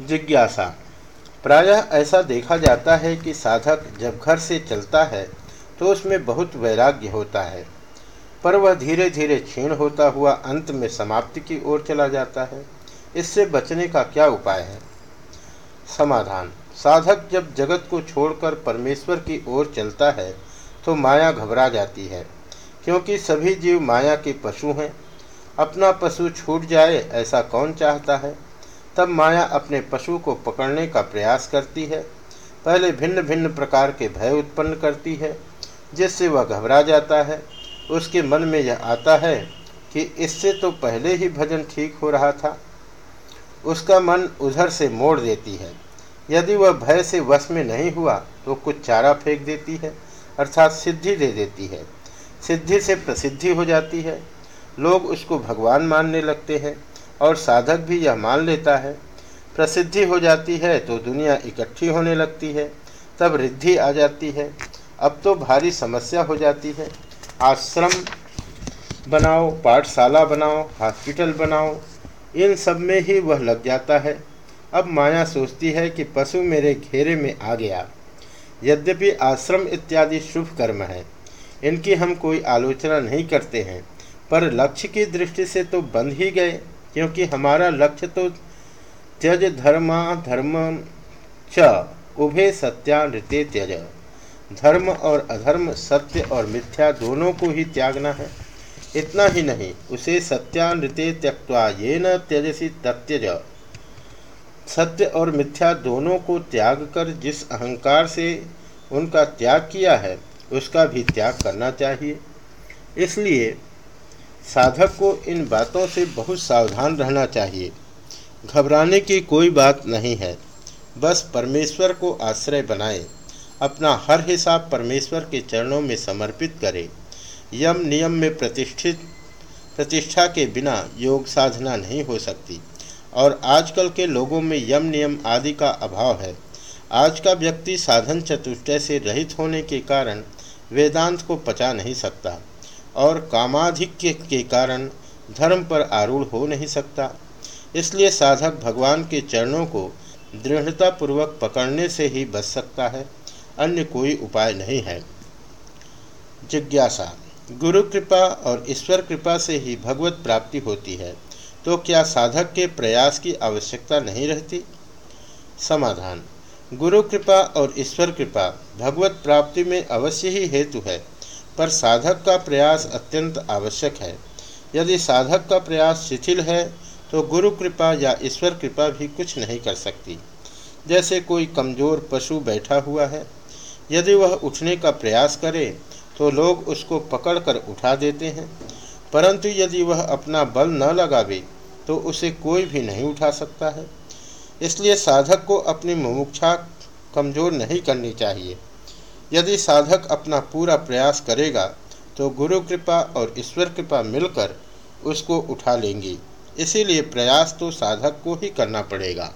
जिज्ञासा। प्रायः ऐसा देखा जाता है कि साधक जब घर से चलता है तो उसमें बहुत वैराग्य होता है। पर वह धीरे धीरे क्षीण होता हुआ अंत में समाप्ति की ओर चला जाता है। इससे बचने का क्या उपाय है? समाधान। साधक जब जगत को छोड़कर परमेश्वर की ओर चलता है तो माया घबरा जाती है, क्योंकि सभी जीव माया के पशु हैं। अपना पशु छूट जाए ऐसा कौन चाहता है? तब माया अपने पशु को पकड़ने का प्रयास करती है। पहले भिन्न भिन्न प्रकार के भय उत्पन्न करती है, जिससे वह घबरा जाता है। उसके मन में यह आता है कि इससे तो पहले ही भजन ठीक हो रहा था। उसका मन उधर से मोड़ देती है। यदि वह भय से वश में नहीं हुआ तो कुछ चारा फेंक देती है, अर्थात सिद्धि दे देती है। सिद्धि से प्रसिद्धि हो जाती है। लोग उसको भगवान मानने लगते हैं। और साधक भी यह मान लेता है। प्रसिद्धि हो जाती है तो दुनिया इकट्ठी होने लगती है, तब रिद्धि आ जाती है। अब तो भारी समस्या हो जाती है। आश्रम बनाओ, पाठशाला बनाओ, हॉस्पिटल बनाओ, इन सब में ही वह लग जाता है। अब माया सोचती है कि पशु मेरे घेरे में आ गया। यद्यपि आश्रम इत्यादि शुभ कर्म है, इनकी हम कोई आलोचना नहीं करते हैं, पर लक्ष्य की दृष्टि से तो बंद ही गए। क्योंकि हमारा लक्ष्य तो त्यज धर्मा धर्म च, उभे सत्यानृत्य त्यज। धर्म और अधर्म, सत्य और मिथ्या दोनों को ही त्यागना है। इतना ही नहीं, उसे सत्यानृत्य त्यक्वा ये न त्यजसी तत्यज। सत्य और मिथ्या दोनों को त्याग कर जिस अहंकार से उनका त्याग किया है, उसका भी त्याग करना चाहिए। इसलिए साधक को इन बातों से बहुत सावधान रहना चाहिए। घबराने की कोई बात नहीं है। बस परमेश्वर को आश्रय बनाए। अपना हर हिसाब परमेश्वर के चरणों में समर्पित करे। यम नियम में प्रतिष्ठित, प्रतिष्ठा के बिना योग साधना नहीं हो सकती। और आजकल के लोगों में यम नियम आदि का अभाव है। आज का व्यक्ति साधन चतुष्टय से रहित होने के कारण वेदांत को पचा नहीं सकता। और कामाधिक्य के कारण धर्म पर आरूढ़ हो नहीं सकता। इसलिए साधक भगवान के चरणों को दृढ़तापूर्वक पकड़ने से ही बच सकता है, अन्य कोई उपाय नहीं है। जिज्ञासा, गुरु कृपा और ईश्वर कृपा से ही भगवत प्राप्ति होती है तो क्या साधक के प्रयास की आवश्यकता नहीं रहती? समाधान, गुरु कृपा और ईश्वर कृपा भगवत प्राप्ति में अवश्य ही हेतु है। पर साधक का प्रयास अत्यंत आवश्यक है। यदि साधक का प्रयास शिथिल है तो गुरु कृपा या ईश्वर कृपा भी कुछ नहीं कर सकती। जैसे कोई कमज़ोर पशु बैठा हुआ है, यदि वह उठने का प्रयास करे तो लोग उसको पकड़कर उठा देते हैं। परंतु यदि वह अपना बल न लगावे तो उसे कोई भी नहीं उठा सकता है। इसलिए साधक को अपनी मुमुक्षा कमज़ोर नहीं करनी चाहिए। यदि साधक अपना पूरा प्रयास करेगा तो गुरु कृपा और ईश्वर कृपा मिलकर उसको उठा लेंगी। इसीलिए प्रयास तो साधक को ही करना पड़ेगा।